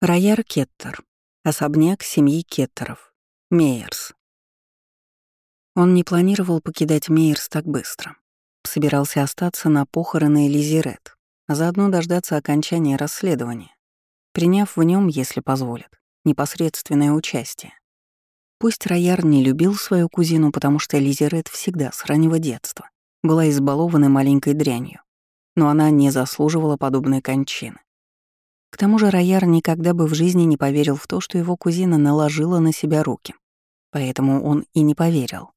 Рояр Кеттер. Особняк семьи Кеттеров. Мейерс. Он не планировал покидать Мейерс так быстро. Собирался остаться на похороны Элизирет, а заодно дождаться окончания расследования, приняв в нем, если позволят, непосредственное участие. Пусть Рояр не любил свою кузину, потому что Элизирет всегда, с раннего детства, была избалована маленькой дрянью, но она не заслуживала подобной кончины. К тому же Рояр никогда бы в жизни не поверил в то, что его кузина наложила на себя руки. Поэтому он и не поверил.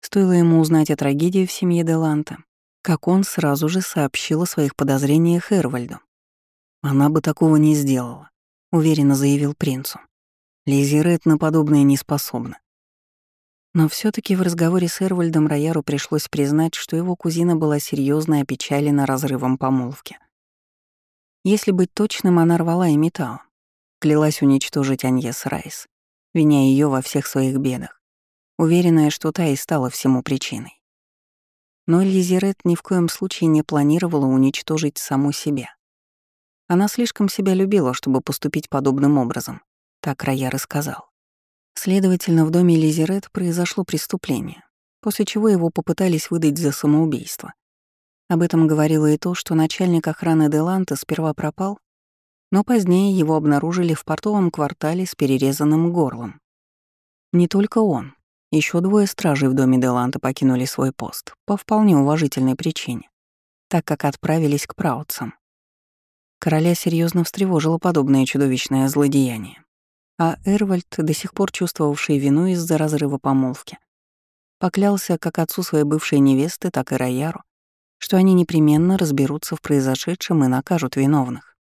Стоило ему узнать о трагедии в семье Деланта, как он сразу же сообщил о своих подозрениях Эрвальду. «Она бы такого не сделала», — уверенно заявил принцу. Лизи Ред на подобное не способна. Но все таки в разговоре с Эрвальдом Рояру пришлось признать, что его кузина была серьезно опечалена разрывом помолвки. Если быть точным, она рвала и металла. Клялась уничтожить Аньес Райс, виня ее во всех своих бедах, уверенная, что та и стала всему причиной. Но Лизерет ни в коем случае не планировала уничтожить саму себя. Она слишком себя любила, чтобы поступить подобным образом, так Рояр и сказал. Следовательно, в доме Лизерет произошло преступление, после чего его попытались выдать за самоубийство. Об этом говорило и то, что начальник охраны Деланта сперва пропал, но позднее его обнаружили в портовом квартале с перерезанным горлом. Не только он. Еще двое стражей в доме Деланта покинули свой пост по вполне уважительной причине, так как отправились к праутцам. Короля серьезно встревожило подобное чудовищное злодеяние. А Эрвальд, до сих пор чувствовавший вину из-за разрыва помолвки, поклялся как отцу своей бывшей невесты, так и Рояру, что они непременно разберутся в произошедшем и накажут виновных.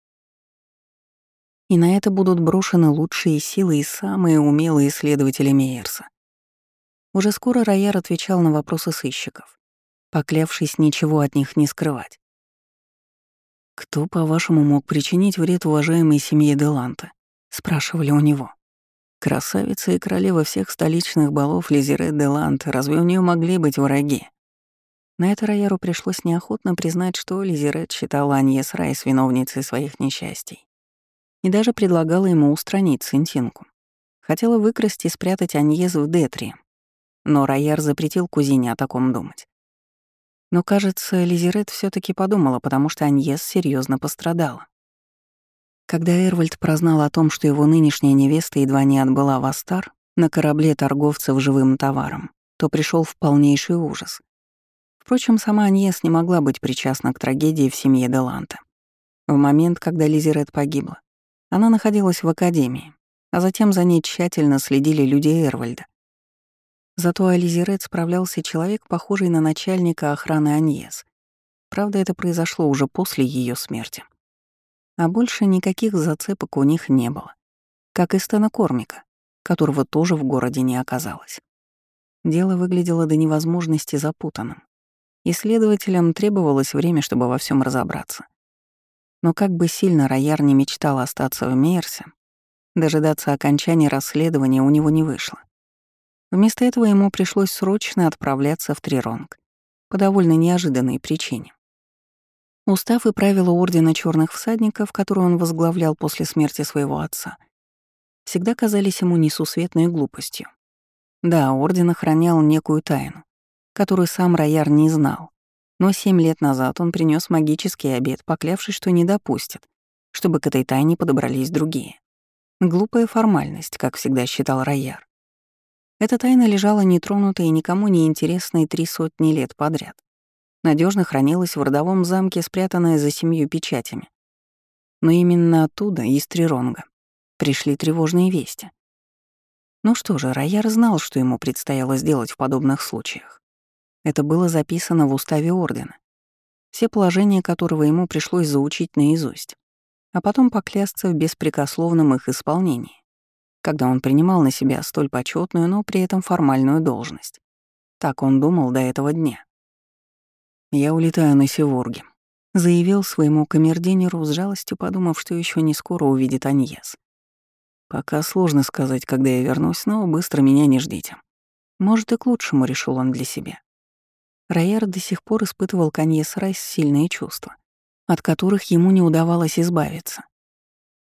И на это будут брошены лучшие силы и самые умелые исследователи Мейерса. Уже скоро Рояр отвечал на вопросы сыщиков, поклявшись ничего от них не скрывать. «Кто, по-вашему, мог причинить вред уважаемой семье Деланта?» — спрашивали у него. «Красавица и королева всех столичных балов Лизерет Делант, разве у нее могли быть враги?» На это Рояру пришлось неохотно признать, что Лизерет считала Аньес Райс виновницей своих несчастий. И даже предлагала ему устранить Сентинку. Хотела выкрасть и спрятать Аньес в Детри. Но Рояр запретил кузине о таком думать. Но, кажется, Лизерет все таки подумала, потому что Аньес серьезно пострадала. Когда Эрвальд прознал о том, что его нынешняя невеста едва не отбыла в Астар на корабле торговцев живым товаром, то пришел в полнейший ужас. Впрочем, сама Аньес не могла быть причастна к трагедии в семье Деланта. В момент, когда Лизерет погибла, она находилась в академии, а затем за ней тщательно следили люди Эрвальда. Зато о Лизерет справлялся человек, похожий на начальника охраны Аньес. Правда, это произошло уже после ее смерти. А больше никаких зацепок у них не было. Как и Стена Кормика, которого тоже в городе не оказалось. Дело выглядело до невозможности запутанным. Исследователям требовалось время, чтобы во всем разобраться. Но как бы сильно Рояр не мечтал остаться в Мейерсе, дожидаться окончания расследования у него не вышло. Вместо этого ему пришлось срочно отправляться в Триронг по довольно неожиданной причине. Устав и правила Ордена Черных Всадников, который он возглавлял после смерти своего отца, всегда казались ему несусветной глупостью. Да, Орден охранял некую тайну, которую сам Рояр не знал. Но семь лет назад он принес магический обед, поклявшись, что не допустит, чтобы к этой тайне подобрались другие. Глупая формальность, как всегда считал Рояр. Эта тайна лежала нетронутой и никому не интересной три сотни лет подряд. Надежно хранилась в родовом замке, спрятанная за семью печатями. Но именно оттуда, из Триронга, пришли тревожные вести. Ну что же, Рояр знал, что ему предстояло сделать в подобных случаях. Это было записано в уставе Ордена, все положения которого ему пришлось заучить наизусть, а потом поклясться в беспрекословном их исполнении, когда он принимал на себя столь почетную, но при этом формальную должность. Так он думал до этого дня. «Я улетаю на Севорге», — заявил своему камердинеру с жалостью, подумав, что еще не скоро увидит Аньес. «Пока сложно сказать, когда я вернусь, но быстро меня не ждите». Может, и к лучшему, решил он для себя. Рояр до сих пор испытывал к Аньес сильные чувства, от которых ему не удавалось избавиться.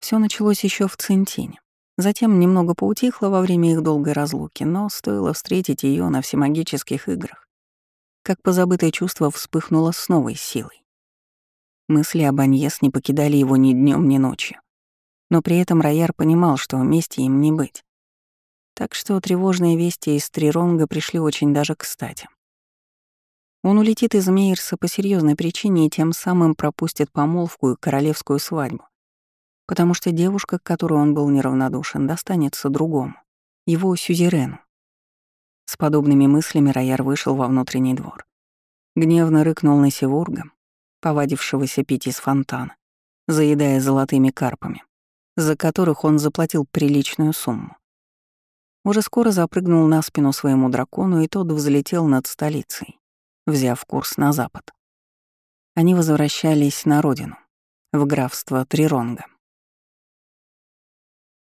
Все началось еще в Центине. Затем немного поутихло во время их долгой разлуки, но стоило встретить ее на всемагических играх, как позабытое чувство вспыхнуло с новой силой. Мысли об Аньес не покидали его ни днем, ни ночью. Но при этом Рояр понимал, что вместе им не быть. Так что тревожные вести из Триронга пришли очень даже кстати. Он улетит из Мейерса по серьезной причине и тем самым пропустит помолвку и королевскую свадьбу. Потому что девушка, к которой он был неравнодушен, достанется другому, его сюзерену. С подобными мыслями Рояр вышел во внутренний двор. Гневно рыкнул на Севурга, повадившегося пить из фонтана, заедая золотыми карпами, за которых он заплатил приличную сумму. Уже скоро запрыгнул на спину своему дракону, и тот взлетел над столицей взяв курс на запад. Они возвращались на родину, в графство Триронга.